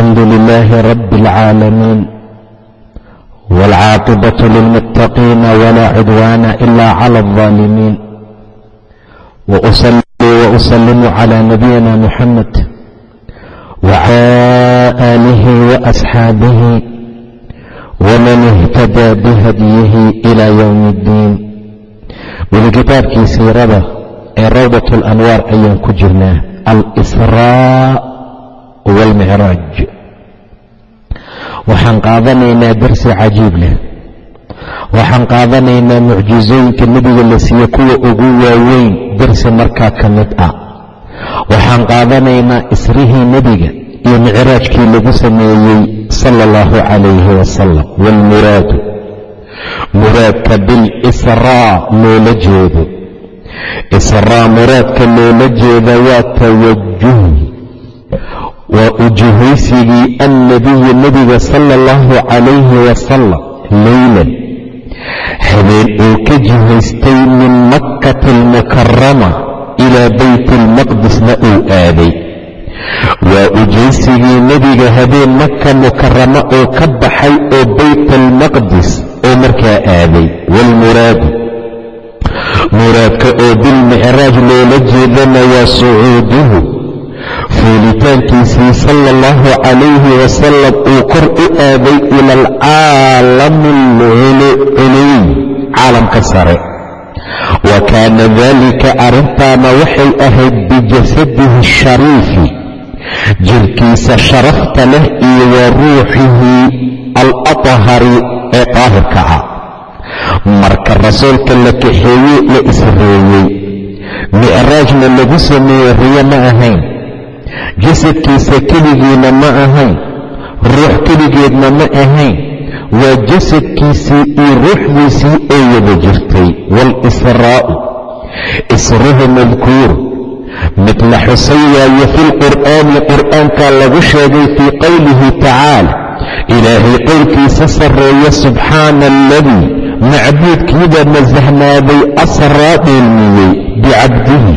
الحمد لله رب العالمين والعاقبة للمتقين ولا عدوان إلا على الظالمين وأصلي وأسلم على نبينا محمد وعلى آله وأصحابه ومن اهتدى بهديه إلى يوم الدين ولكتابkii siirada ee rawdaة الأnwaar ayaan ku jirnaa alsrاء wاlmicraaj waxaan qaadanaynaa darsi cajiib leh. Waxaan qaadanaynaa mucjizooyinka nebiga la siiye kuwa ugu waaweyn darsi markaa ka mid ah. Waxaan qaadanaynaa isrihii nebiga iyo micraajkii lagu sameeyey sala اllahu calayhi wasalam wاlmuraadu muraadka bilisraa loola jeedo. Israa muraadka loola jeeda waa tawajuh waa ujuhaysigii annabiyi nebiga sala اllahu calayhi wasalam leylan habeen uu ka jihaystay min makkati almukarama ilaa bayt almaqdisna uu aaday waa ujaysigii nebiga habeen maka mukarama uu ka baxay oo bayt almaqdis oo markaa aaday waalmuraadu muraadka oo bilmicraaj loola jeedana waa sucuuduhu fuulitaankiisii sala allahu calayhi wasalam uu kor u aaday ila alcaalami alculuy caalamka sare. Wa kaana dalika arrintaana waxay ahayd bijasadihi ashariifi jirkiisa sharafta leh iyo wa ruuxihi alaطhari ee daahirka ah. Marka rasuulka la kaxeeyey la isreeyey micraajna lagu sameeyey riyo ma ahayn jasadkiisa keligiina ma ahayn. Ruux keligeedna ma ahayn. Waa jasadkiisii iyo ruuxdiisii oo wada jirtay. Waalisraa'u isruhu madkuur mid la xusay waaye fi lqur'aani qur'aankaa lagu sheegay fii qowlihi tacaala ilaahay qowlkiisa sarreeya subxaana aladii macbuudkiibaa nasahnaaday asraa dheelmiyey bicabdihi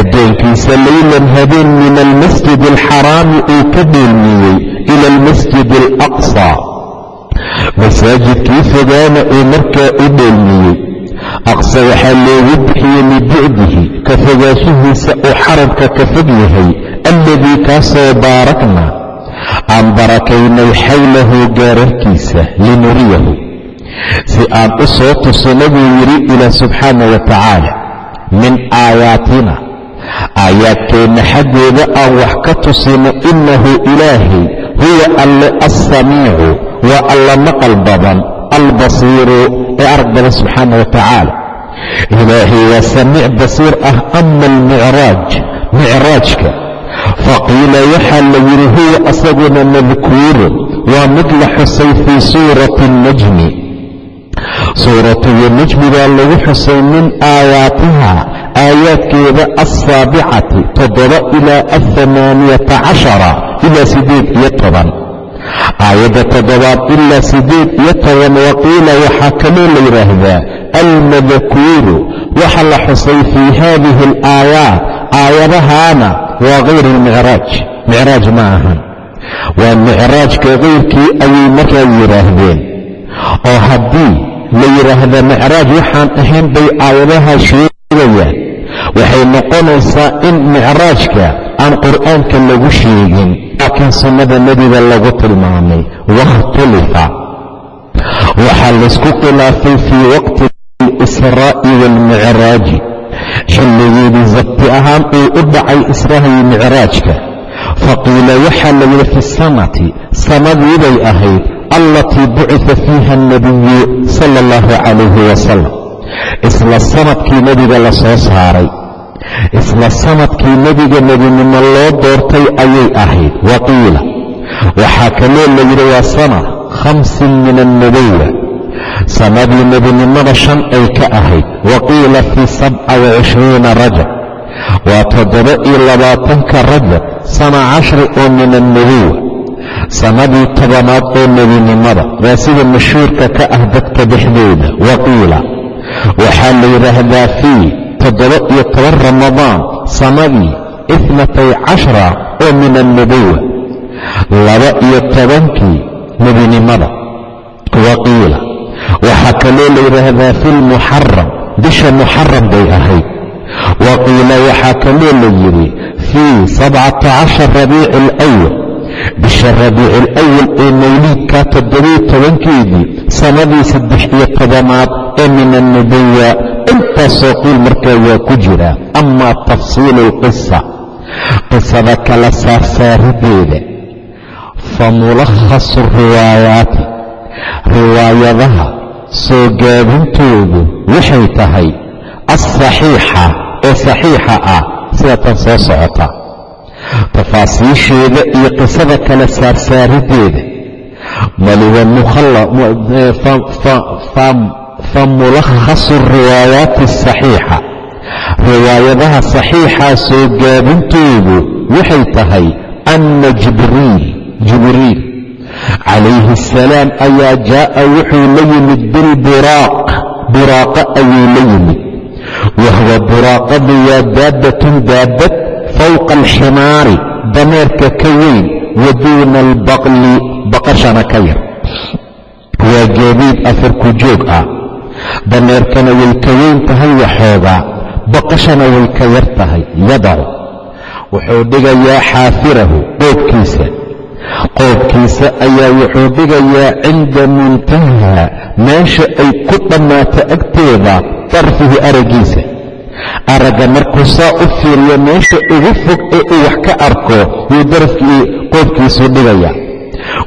addoonkiisa leylan habeen min almasjid alxaraami uu ka dheelmiyey ila almasjid alaqsaa masaajidkii fogaana uu markaa u dheelmiyey aqsa waxaa loogu bixiyey libucdihi ka fogaanshihiisa uu xarabka ka fog yahay alladii kaasoo baarakna aan barakaynay xawlahu gaararkiisa linuriyahu. Si aan u soo tusino buu yidhi ilaah subxaana wa tacaala min aayaatina. Aayaadkeenna xaggooda aan wax ka tusino innahu ilaahay huwa alle alsamiicu waa alla maqal badan albasiiru ee arag badan subxaana wa tacaala. Ilaahay waa samiic basiir ah ama almicraaj micraajka faqiila waxaa la yidhi huwa asaguna madkuurun waa mid la xusay fii suurati اnnajmi suuratuyo najmi baa lagu xusay min aayaatiha aayaadkeeda alsaabicati toddoba ilaa athamaaniyata cashara ilaa siddeed iyo toban. Aayadda toddobaad ilaa siddeed iyo toban waqiila waxaa kaloo la yidhaahdaa almadkuuru waxa la xusay fii haadihi alaayaat aayadahaana waa kayr almicraaj micraaj ma ahan. Waa micraajka kayrkii ayay markaa yidhaahdeen oo haddii la yidhaahda micraaj waxaan ahayn bay aayadaha sheegayaan. Waxay noqonaysaa in micraajka aan qur'aanka lagu sheegin laakiin sunnada nebiga lagu tilmaamay. Wakhtulifa waxaa laysku khilaafay fii waqti alisraa'i waalmicraaji xilligeedii sabti ahaan uu u dhacay israahiyo micraajka faqiila waxaa la yidhi fi sanati sanadiibay ahayd allatii bucita fiiha alnabiyu sala allahu calayhi wasalam isla sannadkii nebiga la soo saaray isla sannadkii nebiga nebinimo loo doortay ayay ahayd waqiila waxaa kaloo la yidhi waa sana khamsin min annubuwa sanadii nebinimada shan ay ka ahayd wa qiila fii sabca wacishriina rajab waa toddoba iyo labaatanka rajab sana cashri oo min annubuwa sanadii tobanaad oo nebinimada waa sida mashhuurka ka ah dadka dhexdooda wa qiila waxaa la yidhaahdaa fii toddoba iyo toban ramadaan sanadii itnatay cashra oo min annubuwa laba iyo tobankii nebinimada wa qiila waxaa kaloo la yidhaahdaa fi lmuxaram bisha muxaram bay ahayd wa qiila waxaa kaloo la yidhi fii sabcata cashar rabiici alawal bisha rabiici alawal ee mawliidka toddobiyo tobankeedii sannadii saddex iyo tobanaad ee min annubuwa intaasoo qiil markaa waa ku jira. Amaa tafsiilu alqisa qisada kala saarsaarideeda. Fa mulakhasu riwaayaati. Riwaayadaha soo gaabintoodu waxay tahay alsaxiixa ee saxiixa ah. Sida tan soo socota tafaasiisheeda iyo qisada kala saarsaarideeda. Maliwa fa mulakhasu riwaayaati asaxiixa riwaayadaha saxiixa soo gaabintoodu waxay tahay anna jibriil jibriil. Calayhi asalaam ayaa jaa'a wuxuu la yimid bilburaaq buraaqa ayuu la yimid. Wahwa buraaqadu waa daabbatun daabad fowqa alximaari dameerka ka weyn wa duuna albaqli baqashana ka yar waa geediid afarku joog ah dameerkana way ka weyn tahay waxoogaa baqashana way ka yar tahay yadacu wuxuu dhigayaa xaafirahu qoobkiisa qoobkiisa ayaa wuxuu dhigayaa cinda muntahaa meesha ay ku dhammaato agteeda darfihi araggiisa aragga markuu saa u fiiriyo meesha ugu fog ee uu wax ka arko yuu darafkii qoobkiisuu dhigayaa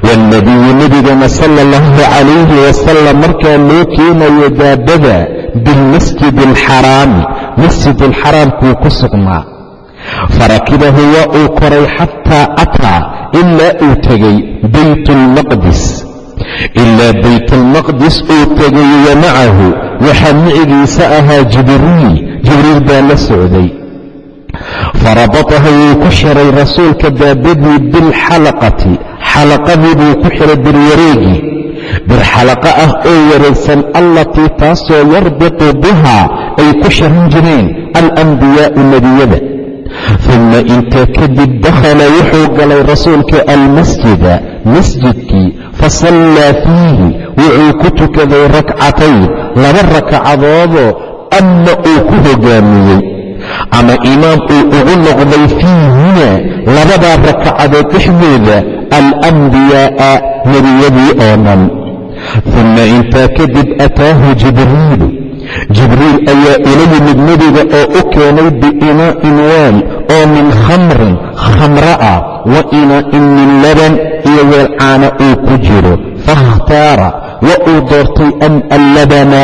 waannabiyu nebigana sala allahu calayhi wasalam markaa loo keenayo daabada bilmasjidi alxaraami masjid alxaraamkuu ku sugnaa. Farakibahu waa uu koray xataa ataa ilaa uu tegay bayt almaqdis ilaa bayt almaqdis uu tegay wa macahu waxaa micigiisa ahaa jibriil jibriil baa la socday. Farabatahu wuu ku xiray rasuulka daabadii bilxalaqati xalaqadii buu ku xiray birwareegii bir xalaqa ah oo wareegsan allatii taasoo yarbiqu bihaa ay ku xiran jireen alambiyaa'u nebiyada uma intaa kadib dakhala wuxuu galay rasuulka almasjida masjidkii fasallaa fiihi wuxuu ku tukaday rakcatayn laba rakacadoodoo ama uu ku hogaamiyey ama imaam uu ugu noqday fiihina labadaa rakacadood dhexdooda alambiyaa'a nebiyadii oo dhan uma intaa kadib ataahu jibriilu jibriil ayaa ula yimid nebiga oo u keenay biinaa'in waal oo min khamrin khamra ah wa inaa'in min laban iyo weel caana uu ku jiro fakhtaara wa uu doortay an allabana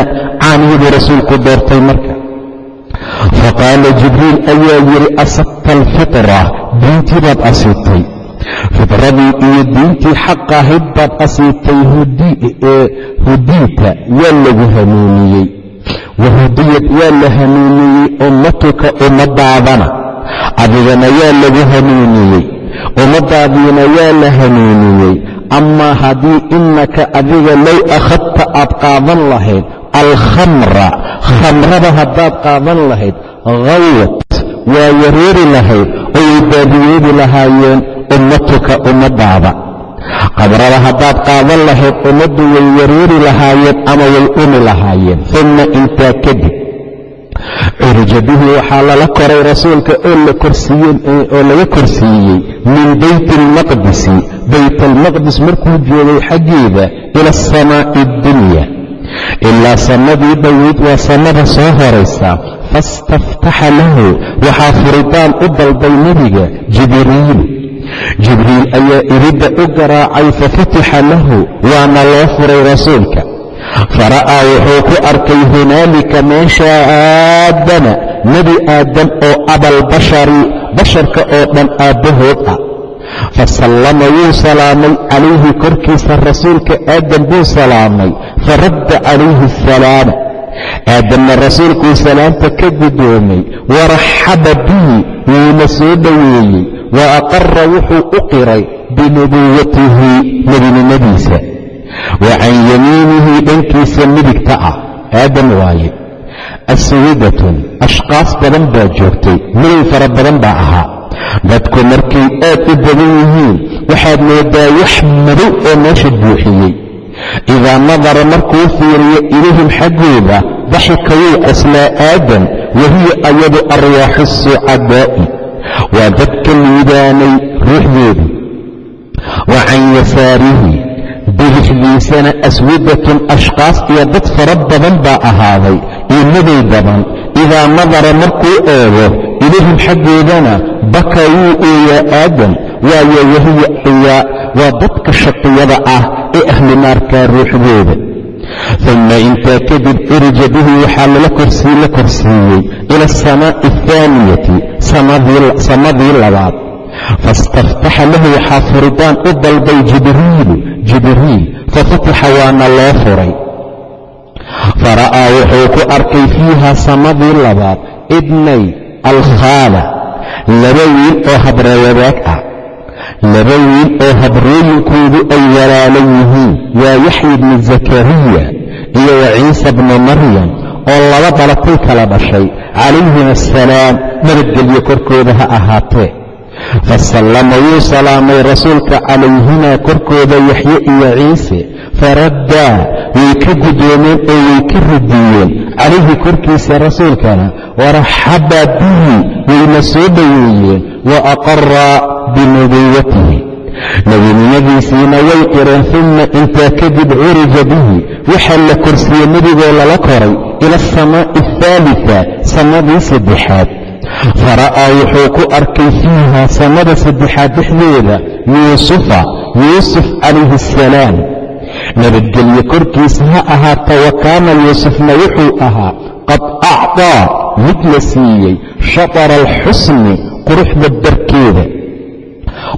caanihibuu rasuulku doortay marka. Faqaala jibriil ayaa yidhi asabta alfitra diintii baad asiibtay. Fitradii iyo diintii xaqa ahayd baad asiibtay hudiita waa lagu hanuuniyey. Wahudiyad waa la hanuuniyey ummatuka ummadaadana. Adigana waa lagu hanuuniyey. Ummadaadiina waa la hanuuniyey. Amaa haddii innaka adiga low akhadta aad qaadan lahayd alkhamra khamrada haddaad qaadan lahayd khawat waa yareeri lahayd oo way baadiyeedi lahaayeen ummatuka ummadaada khamrada haddaad qaadan lahayd ummaddu way yareeri lahaayeen ama way umi lahaayeen uma intaa kadib curija waxaa lala koray rasuulka oo laga korsiiyey min bayti almaqdisi bayt markuu joogay xaggeeda ila asamaa'i addunya ilaa sannadii dhoweyd waa sannada soo horaysa fastaftaxa lahu waxaa furitaan u dalbay nebiga jibriilu jibriil ayaa iridda u garaacay fafutixa lahu waana loo furay rasuulka fara'aa wuxuu ku arkay hunaalika meesha aadama nebi aadam oo abalbashari basharka oo dhan aabbahood ah fasallama wuu salaamay calayhi korkiisa rasuulka aadam buu salaamay faradda calayhi asalaama aadamna rasuulkuu salaamta ka guddoomay waraxaba bihi wuuna soo dhoweeyey wa aqara wuxuu u qiray binubuwatihi nebinimadiisa wa can yamiinihi dhankiisa midigta ah aadam waaye aswidatun ashqaas badan baa joogtay midow fara badan baa ahaa dadku markay aad u badan yihiin waxaad moodaa wax madow oo meesha buuxiyey. Idaa nadara markuu fiiriyo ilayhim xaggooda daxika wuu qoslaa aadam wahiya ayadu arwaaxu sucadaa'i. Waa dadka liibaanay ruuxdoodu wa can yasaarihi bidixdiisana aswadatun ashqaas iyo dad fara badan baa ahaaday iyo madow badan. Idaa nadara markuu eego ilayhim xaggoodana baka wuu ooyaa aadam waayo wahiya xiyaa waa dadka shaqiyada ah ee ahlu naarkaa ruuxdooda uma intaa kadib curija bihi waxaa lala korsii la korsiiyey ila asamaa'i ahaaniyati samadii labaad faistaftaxa lahu waxaa furitaan u dalbay jibriilu jibriil fafutixa waana loo furay fara'aa wuxuu ku arkay fiiha samadii labaad ibnay alkhaala laba wiil oo habrawadaag ah. Laba wiil oo habrooyinkoodu ay walaalan yihiin. Waa yaxya bni zakariya iyo wa ciisa bni maryam oo laba dhalatay kala dhashay. Calayhim assalaam nabadgelyo korkooda ha ahaatee fasallama wuu salaamay rasuulka calayhimaa korkooda yaxye iyo ciise faraddaa way ka guddoomeen oo way ka radiyeen calayhi korkiisa rasuulkana waraxaba bihi wayna soo dhoweeyeen wa aqaraa binubuwatihi nebinimadiisiina way qireen uma intaa kadib curija bihi waxaa la korsiiyey nebigoo lala koray ila asamaa'i ahaalita samadii saddexaad fara'aa wuxuu ku arkay fiiha samada saddexaad dhexdeeda yuusufa yuusuf calayhi assalaam nabadgelye korkiisa ha ahaata wa kaana yuusufna wuxuu ahaa qad acطaa mid la siiyey shatara alxusni quruxda barkeeda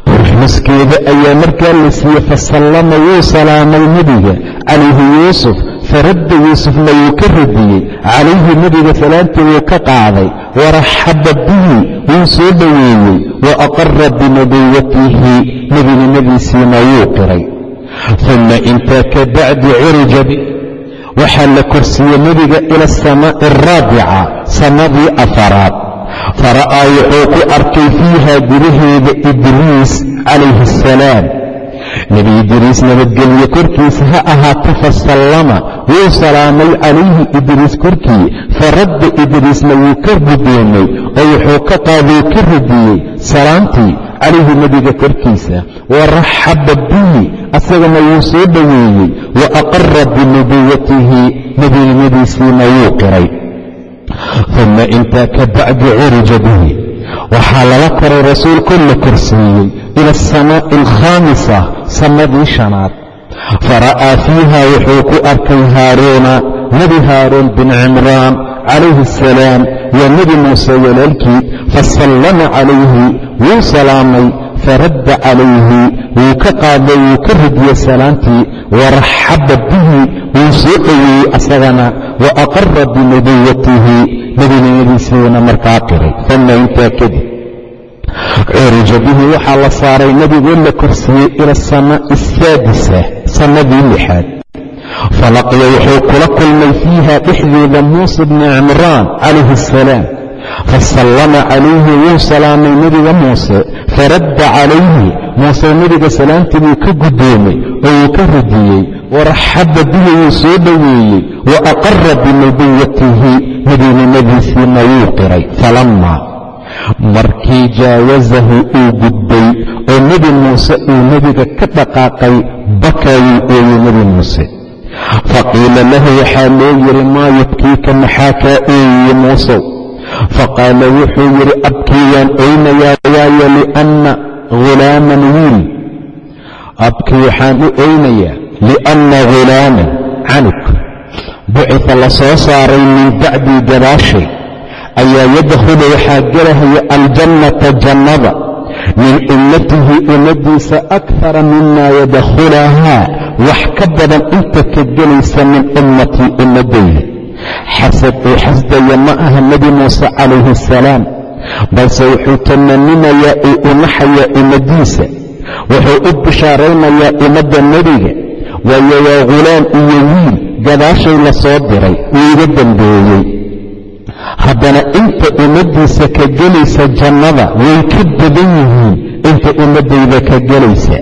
quruxnaskeeda ayaa markaa la siiyey fasallama wuu salaamay nebiga calayhi yuusuf. Faradda yuusufna wuu ka radiyey calayhi nebiga salaamtii wuu ka qaaday. Waraxaba bihi wuu soo dhoweeyey. Wa aqara binubuwatihi nebinimadiisiina wuu qiray. Uma intaa ka bacdi curija waxaa la korsiiyey nebiga ila asamaa'i araabica samadii afaraad fara'aa wuxuu ku arkay fiiha gudaheeda idriis calayhi assalaam nebi idriis nabadgelye korkiisa ha ahaata fasallama wuu salaamay calayhi idriis korkii. Faradda idriisna wuu ka guddoomay oo wuxuu ka qaaduu ka radiyey salaamtii calayhi nebiga korkiisa. Waraxaba bihi asagana wuu soo dhoweeyey. Wa aqara binubuwatihi nebinimadiisiina wuu qiray uma intaa ka bacdi curija bihi waxaa lala koray rasuulkoo la korsiiyey ila asamaa'i alkhaamisa samadii shanaad fara'aa fiiha wuxuu ku arkay haaruuna nebi haaruun bin cimraan calayhi assalaam waa nebi muuse walaalkii fasallama calayhi wuu salaamay faradda calayhi wuu ka qaaday wuu ka radiyey salaantii waraxaba bihi wuu soo dhoweeyey asagana wa aqara binubuwatihi nebinimadiisiina markaa qiray uma intaa kadib curija bihi waxaa la saaray nebigoo la korsiiyey ila asamaa'i asaadisa sanadii lixaad falaqiya wuxuu kula kulmay fiiha dhexdeeda muuse bni cimraan calayhi assalaam fasallama calayhi wuu salaamay nebiga muuse faradda calayhi muuse nebiga salaamtii buu ka guddoomay oo wuu ka radiyey waraxaba bihi wuu soo dhoweeyey wa aqara binubuwatihi nebinimadiisiina wuu qiray falammaa markii jaawasahu uu gudbay oo nebi muuse uu nebiga ka dhaqaaqay bakaa wuu ooyey nebi muuse faqiila lahu waxaa loo yidhi maa yubkiika maxaa kaa ooyiye muusow faqaala wuxuu yidhi abkii waan oynayaa waayo lianna hulaaman wiil abkii waxaan u oynayaa lianna hulaaman canug bucifa la soo saaray min bacdii gadaashay ayaa yadkhulu waxaa gelahaya aljannata jannada min ummatihi ummadiisa akara mima yadkhulahaa wax ka badan inta ka gelaysa min ummatii ummadayda xasad uu xasdaya ma aha nebi muuse calayhi asalaam balse wuxuu tamaninayaa uu unaxayaa ummadiisa wuxuu u bishaaraynayaa ummadda nebiga waayo waa ghulaan iyo wiil gadaashay la soo diray wuu iga dambeeyey. Haddana inta ummaddiisa ka gelaysa jannada way ka badan yihiin inta ummaddayda ka gelaysa.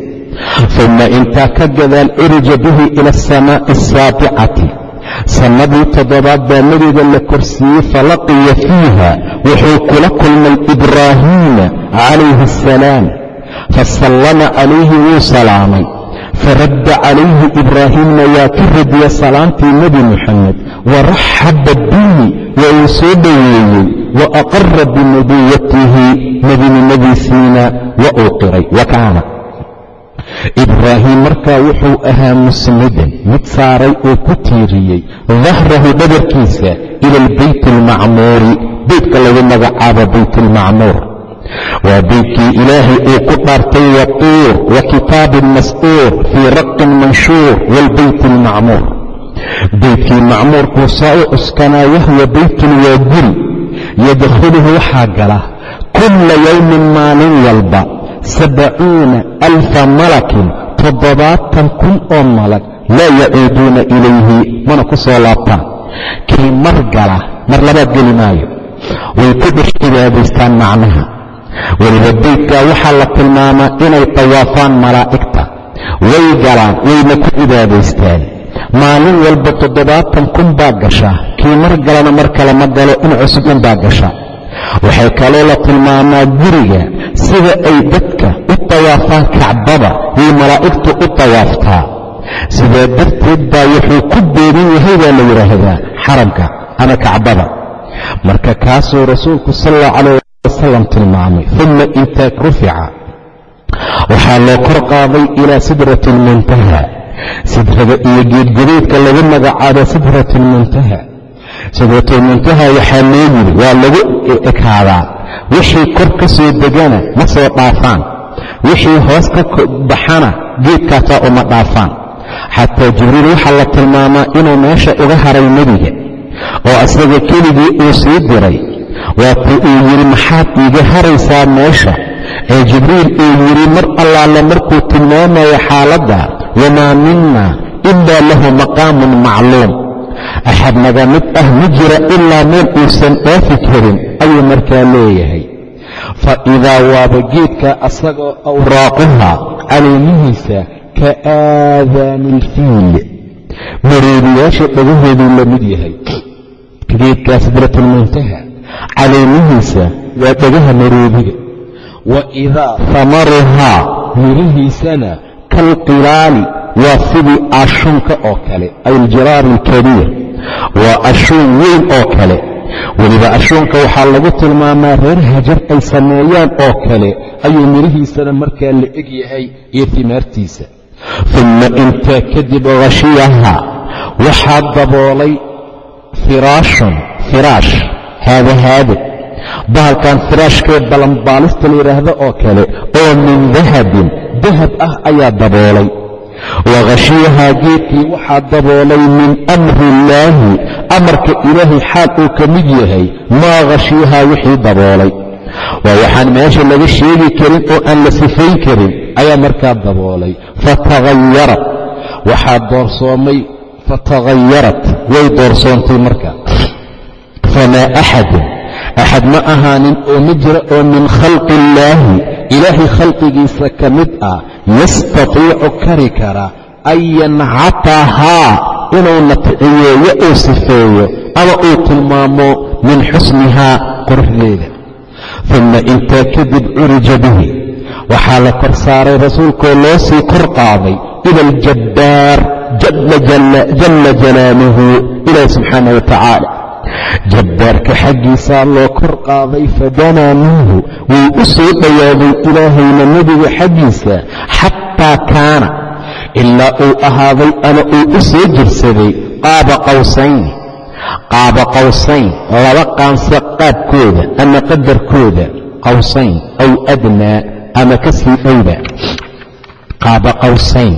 Uma intaa ka gadaal urija bihi ila asamaa'i asaabicati sannadii toddobaad baa nebiga la korsiiyey falaqiya fiiha wuxuu kula kulmay ibraahiima calayhi assalaam fasallama calayhi wuu salaamay faradda calayhi ibraahiimna waa ka radiya salaamtii nebi muxamed waraxaba bihi waa uu soo dhoweeyey wa aqara binubuwatihi nebinimadiisiina wa uu qiray wa kaana ibraahim markaa wuxuu ahaa musnidan mid saaray uu ku tiiriyey dahrahu dhabarkiisa ila albayt almacmuuri beytka lagu magacaabo bayt waa beydkii ilaahay uu ku dhaartay watuur wa kitaabin mas'uur fii raqin manshuur waalbayt almacmuur beydkii macmuurkuu saa u cuskanaa wahwa beytun waa guri yadkhuluhu waxaa gala kulla yowmin maalin walba sabcuuna alfa malakin toddobaatan kun oo malag laa yacuuduuna ilayhi mana ku soo laabtaan. Kii mar gala mar labaad geli maayo. Way ku dhex cibaadaystaan macnaha weliba beydkaa waxaa la tilmaamaa inay tawaafaan malaa'igta. Way galaan wayna ku cibaadaystaan maalin walba toddobaatan kun baa gasha. Kii mar galana mar kale ma galo in cusub unbaa gasha. Waxay kaloo la tilmaamaa guriga sida ay dadka u tawaafaan kacbada yay malaa'igtu u tawaaftaa. Sidaa darteed baa wuxuu ku beerin yahay baa la yidhaahdaa xaramka ama kacbada. Marka kaasuu rasuulku sal wasalam tilmaamay uma intaag rufica. Waxaa loo kor qaaday ilaa sidrati almuntaha sidrada iyo geedgudeedka lagu magacaabo sidrat almuntaha sidratulmuntaha waxaa loo yidhi waa lagu ekaadaa. Wixii kor ka soo degana ma soo dhaafaan. Wixii hoos ka baxana geedkaasaa uma dhaafaan. Xataa jibriil waxaa la tilmaamaa inuu meesha uga haray nebiga oo asaga keligii uu sii diray waatuu uu yidhi maxaad iiga haraysaa meesha? Ee jibriil uu yidhi mar allaale markuu tilmaamayo xaaladda wamaa minna ilaa lahu maqaamun macluum. Axad naga mid ah ma jira ilaa meel uusan dhaafi karin ayuu markaa leeyahay. Fa idaa waaba geedka asagoo awraaquha caleemihiisa ka aadaani ilfiil mareeriyaasha dhagahooduu la mid yahay. Geedkaa sidratulmuntaha caleemihiisa waa dhagaha mareediga wa idaa hamaruhaa mirihiisana kalqilaali waa sidii ashuunka oo kale ay aljiraar alkabiir. Waa ashuun weyn oo kale. Weliba ashuunka waxaa lagu tilmaamaa reer hajar ay sameeyaan oo kale ayuu mirihiisana markaa la eg yahay iyo timaartiisa. Uma intaa kadib khashiyaha waxaa daboolay firaashun firaash haada haadab bahalkan firaashkee ballanbaalista la yidhaahdo oo kale oo min dahabin dahab ah ayaa daboolay. Wakhashiyahaa geedkii waxaa daboolay min amri illaahi amarka ilaahay xaal uu ka mid yahay maa khashiyahaa wixii daboolay. Waa waxaan meesha laga sheegi karin oo aan la sifayn karin ayaa markaa daboolay. Fataghayarat waxaa doorsoomay fataghayarat way doorsoontay marka famaa axadun axad ma ahaanin oo ma jira oo min khalqi illaahi ilaahay khalqigiisa ka mid ah. Yastatiicu kari kara an yancatahaa inuu natciyeeyo uu sifeeyo ama uu tilmaamo min xusnihaa quruxdeeda uma intaa kadib curija bihi. Waxaa la kor saaray rasuulkoo loo sii kor qaaday ila aljabbaar jalla jalaaluhu ilaah subxaanah wa tacaala jabbaarka xaggiisaa loo kor qaaday fadanaa minhu wuu u soo dhowaaday ilaahayna nebiga xaggiisa xataa kaana ilaa uu ahaaday ama uu u soo jirsaday qaaba qawsayn. Qaaba qawsayn laba qaanse qaabkooda ama qadarkooda qawsayn aw adnaa ama ka sii dhowba qaaba qawsayn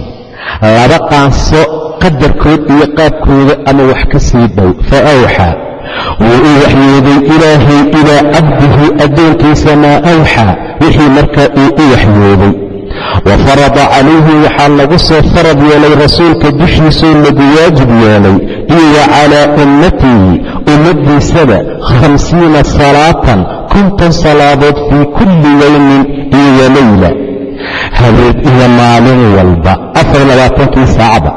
laba qaanso qadarkood iyo qaabkooda ama wax ka sii dhow fa awxaa wuu u waxyooday ilaahay ilaa cabdihi addoonkiisa maa awxaa wixii markaa uu u waxyooday wa farada calayhi waxaa lagu soo farad yeelay rasuulka dushiisuu lagu waajib yeelay iyo calaa ummatihi ummaddiisada khamsiina salaatan konton salaadood fii kulli yowmin iyo walayla habeen iyo maalin walba afar labaatankii saacba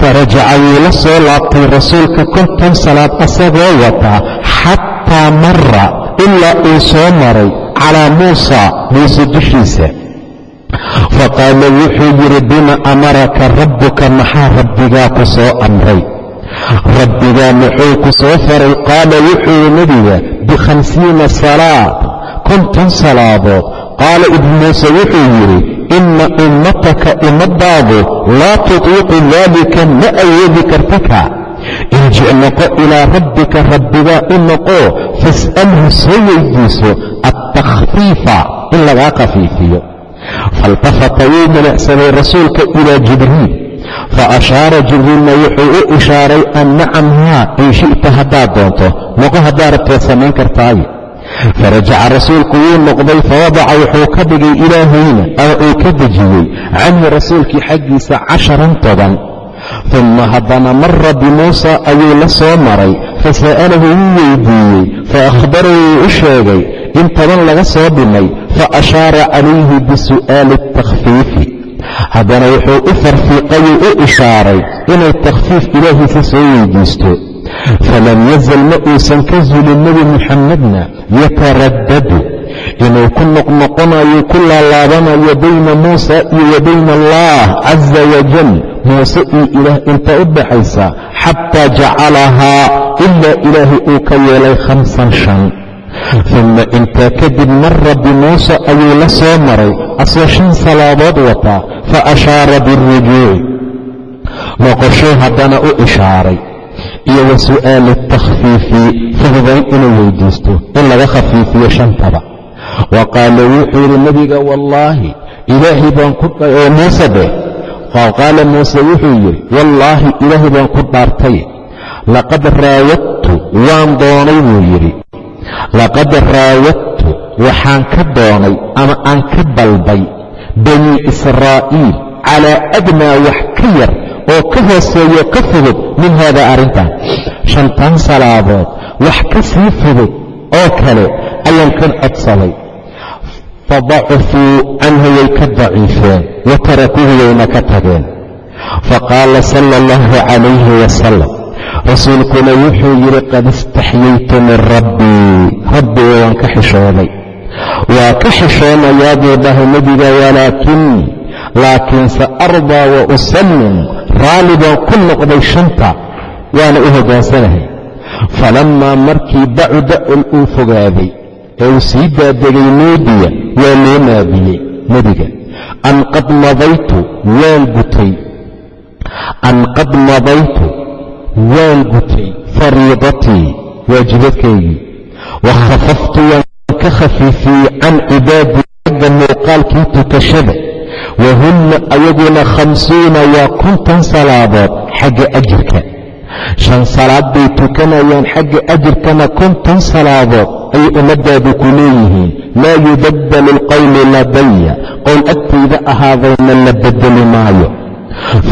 farajaca wuu la soo laabtay rasuulka konton salaad asagoo wataa xataa mara ilaa uu soo maray calaa muusa muuse dushiisa. Faqaala wuxuu yidhi bima amaraka rabbuka? Maxaa rabbigaa ku soo amray? Rabbigaa muxuu ku soo faray? Qaala wuxuu nebiga bikhamsiina salaad konton salaadood. Qaala ibnu muuse wuxuu yidhi inna ummataka ummadaadu laa tutiiqu daalika ma awoodi kartaka irjic noqo ilaa rabbika rabbigaa u noqo fas'alhu soo weydiiso altakhfiifa in lagaa khafiifiyo faاltafata wuu manacsaday rasuulka ilaa jibriil faashaara jibriilna wuxuu u ishaaray an nacam haa in shi'ta haddaad doonto noqo haddaad rabtaad samayn kartaaye farajaca rasuulku wuu noqday fawadaca wuxuu ka dhigay ilaahayna ama uu ka dejiyey canhu rasuulkii xaggiisa casharan toban uma haddana mara bimuusa ayuu la soo maray fasa'alahu wuu weydiiyey faahbarahu wuu u sheegay in toban laga soo dhimay faashaara calayhi bisu'aali اtakhfiifi haddana wuxuu u farfiiqayuu u ishaaray inay takhfiif ilaahiisa soo weydiisto falam yazal ma uusan ka zulin nebi muxamedna yataraddadu inuu ku noqnoqonayo ku laalaabanayo bayna muusa iyo wa bayna allah caza wajal muuse iyo ilaah inta u dhaxaysa xataa jacalahaa ilaa ilaahay uu ka yeelay khamsan shan uma intaa kadib mara bimuuse ayuu la soo maray asoo shan salaadood wataa fa ashaara biاlrujuuci noqoshuu haddana u ishaaray iyo wa su'aali takhfiifi fududayn inuu weydiisto in laga khafiifiyo shantaba. Wa qaala wuxuu yidhi nebiga wallaahi ilaahay baan ku oo muuse dheh qaala muuse wuxuu yidhi wallaahi ilaahay baan ku dhaartay. Laqad raawadtu waan doonay buu yidhi. Laqad raawadtu waxaan ka doonay ama aan ka dalbay bani israa'iil calaa adnaa wax ka yar oo ka hooseeyo ka fudud min haadaa arrintan shantan salaadood wax ka sii fudud oo kale ayaan ka codsaday. Fadacufuu canhu way ka daciifeen wa wayna ka tageen. Faqaala sala allahu calayhi wasalam rasuulkuna wuxuu yidhi qad istaxyaytu min rabbii rabbiga waan ka xishooday waa ka xishoonayaa buu dhahay nebiga walaakinii laakiinse ardaa wa usallim raalli baan ku noqday shanta waana u hoggaansanahay falammaa markii bacuda uu fogaaday ee uu sii daadegay nuudiya waa loo naadiyey nebiga an qad madaytu waan gutay an qad madaytu waan gutay fariidatii waajibadkaygii wa khafaftu waan ka khafiifiyey can cibaadii ragga muuqaalkii tukashada wa hunna ayaguna khamsuuna waa konton salaadood xagga ajirka shan salaad bay tukanayaan xagga ajirkana konton salaadood ayay ummaddaadu ku leeyihiin laa yubaddalu alqowlu ladaya qowl agtayda ahaadayna la beddeli maayo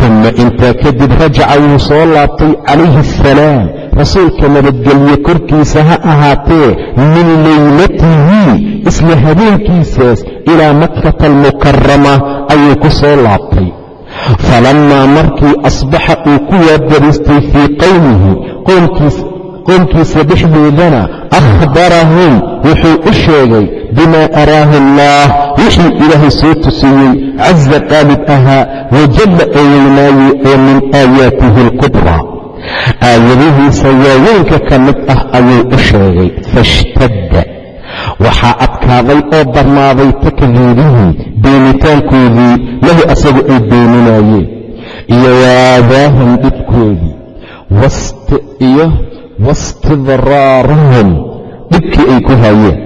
uma intaa kadib rajaca wuu soo laabtay calayhi asalaam rasuulka nabadgelye korkiisa ha ahaatee min leylatihi isla habeenkiisaas ilaa makkata almukarama ayuu ku soo laabtay. Falammaa markii asbaxa uu ku waabariistay fii qowmihi qoomkiisa dhexdoodana akhbarahum wuxuu u sheegay bimaa araahu allah wixii ilaahay soo tusiyey caza qaalib ahaa wajalla oo weynaaye oo min aayaatihi alkubraa aayadihiisa waaweynka ka mid ah ayuu u sheegay fashtadda waxaa adkaaday oo darnaaday takdiibihii beenitaankoodii lahu asagu ay beeninaayeen iyo waadaahum dhibkoodii iyo wastidraaruhum dhibkii ay ku hayeen.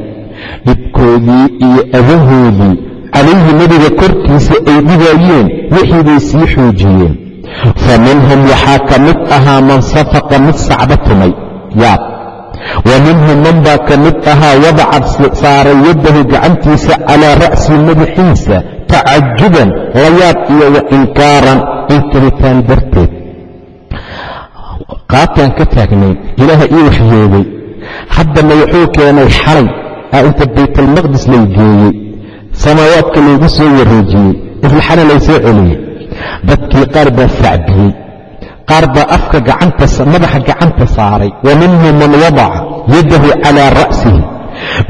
Dhibkoodii iyo adahoodii calayhi nebiga korkiisa ay dhigaayeen wixii bay sii xoojiyeen. Fa minhum waxaa ka mid ahaa man safaqa mid sacba tumay yaab wa minhum man baa ka mid ahaa wadacad saaray yaddahu gacantiisa calaa ra'si madaxiisa tacajuban layaab iyo wa inkaaran inkiritaan darteed. Qaataan ka taagnayn ilaaha ii waxyeegay. Haddana wuxuu keenay xalay aa inta baytalmaqdis lay geeyey. Samaawaadka laygu soo wareejiyey isla xalay lay soo celiyey. Dadkii qaar baa sacbiyey qaar baa afka madaxa gacanta saaray. Wa minhum man wadaca yadahu calaa ra'sihi.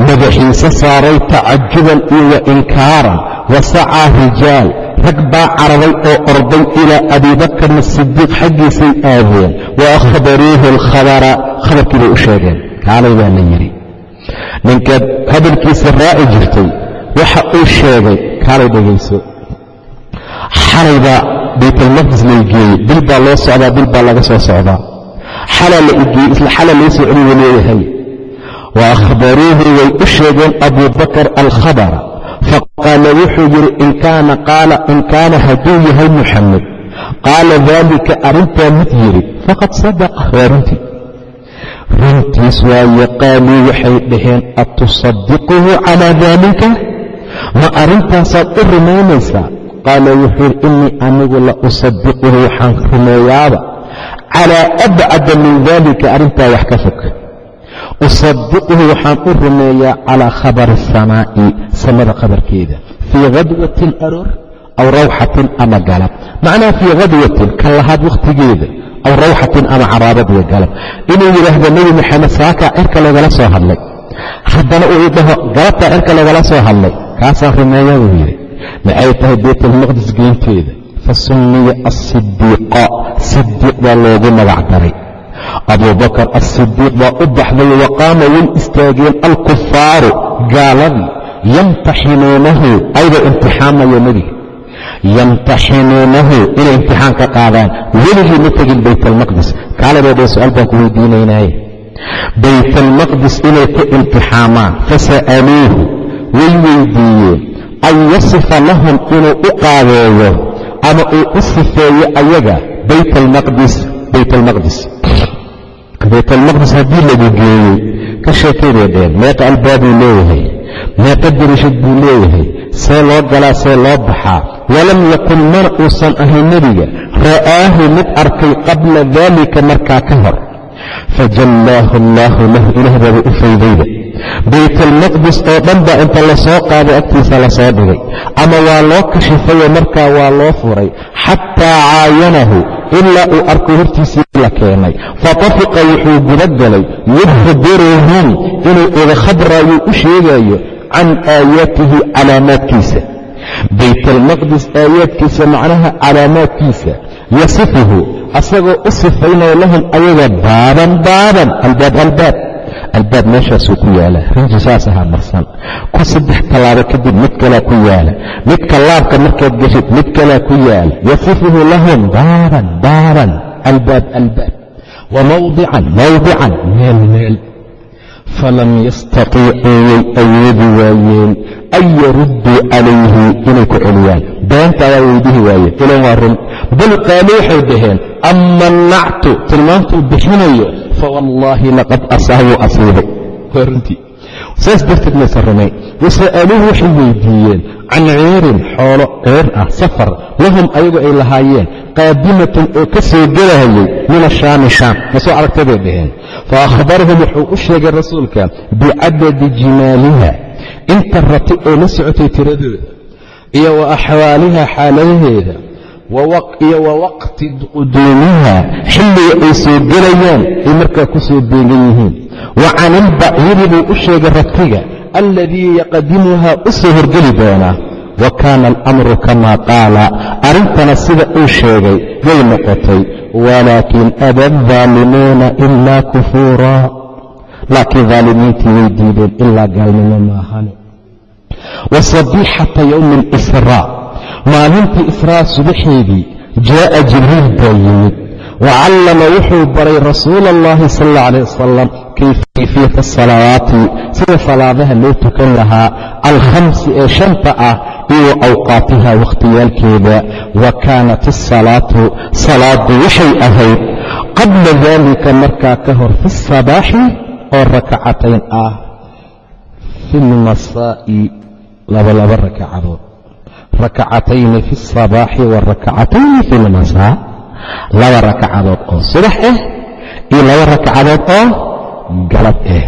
Madaxiisa saaray tacajuban iyo wa inkaaran. Rijaal. Rag baa cararay oo orday ilaa abiibakarna sidiiq xaggiisay aadeen. Wa akhbaruuhu alkhabara. Khabarkii bay u sheegeen. Kaalay baa la yidhi. Ninkaad hadalkiisa raaci jirtay waxa uu sheegay kaalay dhegayso xalaybaa baytalmaqdis lay geeyey bil baa loo socdaa bil baa laga soo socdaa. Xalaa la igeeyey isla xala loo soo leeyahay. Wa akhbaruuhu way u sheegeen abubakar alkhabara faqaala wuxuu yidhi in kaana qaala in kaana hadduu yahay muxamed qaala daalika arrintaa mid yidhi faqad sadaqa waa runtii runtiis waaye qaaluu waxay dhaheen atusadiquhu calaa daalika? Ma arrintaasaad u rumaynaysaa qaala wuxuu yidhi innii anigu la usadiquhu waxaan rumeeyaaba calaa abcada min daalika arrintaa wax ka fog. Usadiquhu waxaan u rumeeyaa calaa khabari asamaa'i samada khabarkeeda. Fii khadwatin aroor aw rawxatin ama galab. Macnaha fii khadwatin ka lahaad aw rawxatin ama caraabadiyo galab. Inuu yidhaahdo nebi maxamed saakaa cirka loogala soo hadlay. Haddana uu dhaho galabtaa cirka loogala soo hadlay. Kaasaan rumeeya buu yidhi maxay tahay baytalmaqdis geynteeda? Fa summiya asidiiqa sidiiq baa loogu magac daray. Abubakar asidiiq baa u baxday wa qaama way istaageen alkufaaru gaaladii. Yamtaxinuunahu ayba imtixaamaya nebiga. Yamtaxinuunahu inay imtixaan ka qaadaan. Weligii ma tegin baytalmaqdis kaaladoo su'aal baan ku weydiinaynaaye baytalmaqdis inay ka imtixaamaan. Fasa'aluuhu way weydiiyeen an yasifa lahum inuu u qaabeeyo ama uu u sifeeyo ayaga baytalmaqdis baytalmaqdis baytalmaqdis haddii lagu geeyey ka sheekaynay dheen meeqa albaabuu leeyahay meeqa dirishad buu leeyahay see loo galaa see loo baxaa walam yakun mana uusan ahayn nebiga ra'aahu mid arkay qabla daalika markaa ka hor. Fajallaahu allaahu lahu ilaah baaba u faydayba baytalmaqdis oo dhan baa inta la soo qaaday agtiisa la soo dhigay. Ama waa loo kashifayo markaa waa loo furay. Xataa caayanahu ilaa uu arko hortiisii la keenay. Fatafiqa wuxuu gudagalay yukhbiruhum inuu uga khabraayo u sheegayo can aayaatihi calaamaadkiisa. Baytalmaqdis aayaadkiisa macnaha calaamaadkiisa yasifuhu asagoo u sifaynaya lahum ayaga baaban baaban albaab albaab albaab meeshaasuu ku yaalla. Rinji saas ahaa marsan. Ku saddex tallaabo kadib mid kalaa ku yaalla. Midka laabka markaad geshid mid kalaa ku yaalla yasifuhu lahum baaban baaban albaab albaab. Wa mawdican mawdican meel meel. Falam yastatiicuu way awoodi waayeen. An yarudduu calayhi inay ku celiyaan. Beenta ayaa weydihi waayeen ilan waa run. Bal qaalu waxay dhaheen ama tilmaantuu bixinayo fawallaahi laqad asaabuu asiibay waa runtii. Saas darteed maysa rumayn wasa'aluuhu waxay weydiiyeen can ceerin xoolo ceer ah safar lahum ayagu ay lahaayeen qaadimatun oo ka soo gelahayay min ashaami shaam. Ma soo aragtay bay dhaheen. Fa akhbarahum wuxuu u sheegay rasuulka bicadadi jimaaliha. Inta rati oo la socotay tiradooda iyo wa axwaaliha xaaladaheeda iyo wa waqti quduumiha xilliga ay soo gelayaan ay markaa ku soo beegan yihiin. Wa can ilbaciiri buu u sheegay ratiga alladii yaqdimuhaa u soo horgeli doonaa. Wa kaana alamru kamaa qaala arrintana sida uu sheegay way noqotay. Walaakin aba addaalimuuna ilaa kufuuraa laakiin daalimiintii way diideen ilaa gaalnimo maahane wa sabiixata yowmi alisraa maalintii israa subaxeedii jaa'a jibriil baa yimid. Wa callama wuxuu baray rasuula allahi sal alla alayh wasalam kayfiyata asalawaati sida salaadaha loo tukan lahaa alkhamsi ee shanta ah iyo awqaatiha wakhtiyaalkeeda wa kaanat asalaatu salaadu waxay ahayd qabla daalika markaa ka hor fi sabaaxi oo rakacatayn ah. Fi lmasaa'i labalaba rakacadood rakacatayni fi sabaaxi wa rakacatayni fi lmasaa laba rakacadood oo subax ah iyo laba rakacadood oo galab ah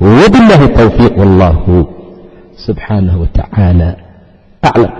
wabiاllahi towfiiq wallahu subxaanaه wa tacaala aclam